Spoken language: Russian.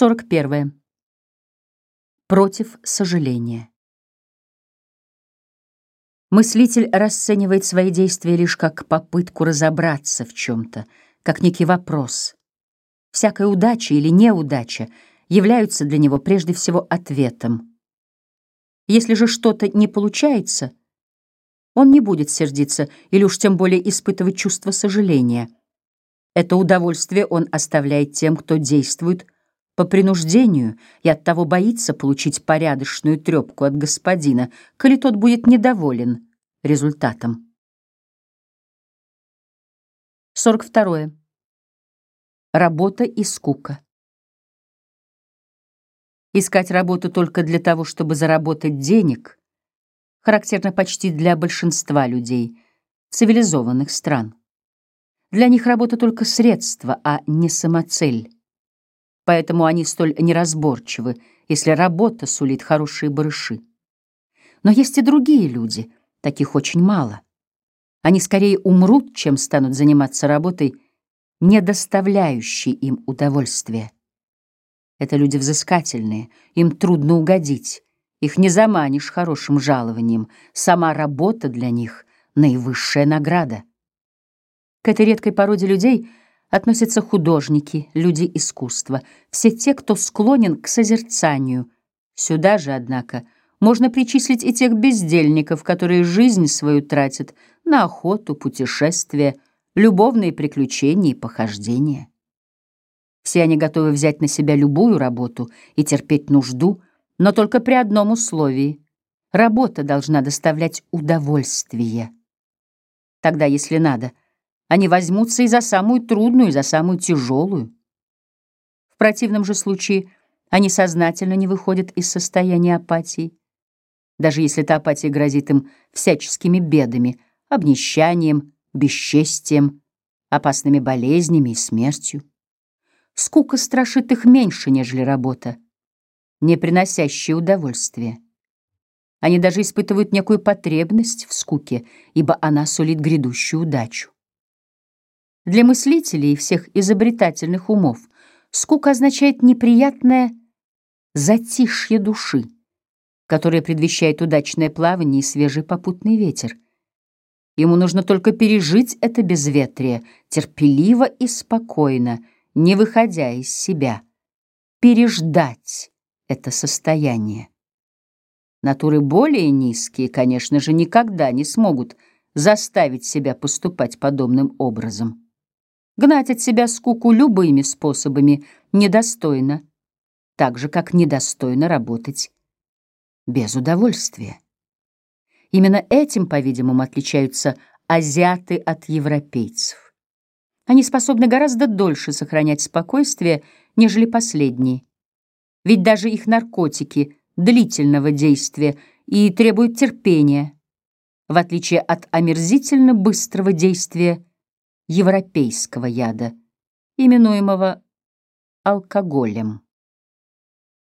41. Против сожаления. Мыслитель расценивает свои действия лишь как попытку разобраться в чем-то, как некий вопрос. Всякая удача или неудача являются для него прежде всего ответом. Если же что-то не получается, он не будет сердиться или уж тем более испытывать чувство сожаления. Это удовольствие он оставляет тем, кто действует по принуждению и оттого боится получить порядочную трепку от господина, коли тот будет недоволен результатом. 42. Работа и скука. Искать работу только для того, чтобы заработать денег, характерно почти для большинства людей цивилизованных стран. Для них работа только средство, а не самоцель. Поэтому они столь неразборчивы, если работа сулит хорошие барыши. Но есть и другие люди, таких очень мало. Они скорее умрут, чем станут заниматься работой, не доставляющей им удовольствия. Это люди взыскательные, им трудно угодить, их не заманишь хорошим жалованием, сама работа для них — наивысшая награда. К этой редкой породе людей относятся художники, люди искусства, все те, кто склонен к созерцанию. Сюда же, однако, можно причислить и тех бездельников, которые жизнь свою тратят на охоту, путешествия, любовные приключения и похождения. Все они готовы взять на себя любую работу и терпеть нужду, но только при одном условии. Работа должна доставлять удовольствие. Тогда, если надо, они возьмутся и за самую трудную, и за самую тяжелую. В противном же случае они сознательно не выходят из состояния апатии, даже если эта апатия грозит им всяческими бедами, обнищанием, бесчестием, опасными болезнями и смертью. Скука страшит их меньше, нежели работа, не приносящая удовольствия. Они даже испытывают некую потребность в скуке, ибо она сулит грядущую удачу. Для мыслителей и всех изобретательных умов скука означает неприятное затишье души, которое предвещает удачное плавание и свежий попутный ветер. Ему нужно только пережить это безветрие терпеливо и спокойно — не выходя из себя, переждать это состояние. Натуры более низкие, конечно же, никогда не смогут заставить себя поступать подобным образом. Гнать от себя скуку любыми способами недостойно, так же, как недостойно работать без удовольствия. Именно этим, по-видимому, отличаются азиаты от европейцев. Они способны гораздо дольше сохранять спокойствие, нежели последние. Ведь даже их наркотики длительного действия и требуют терпения, в отличие от омерзительно быстрого действия европейского яда, именуемого алкоголем.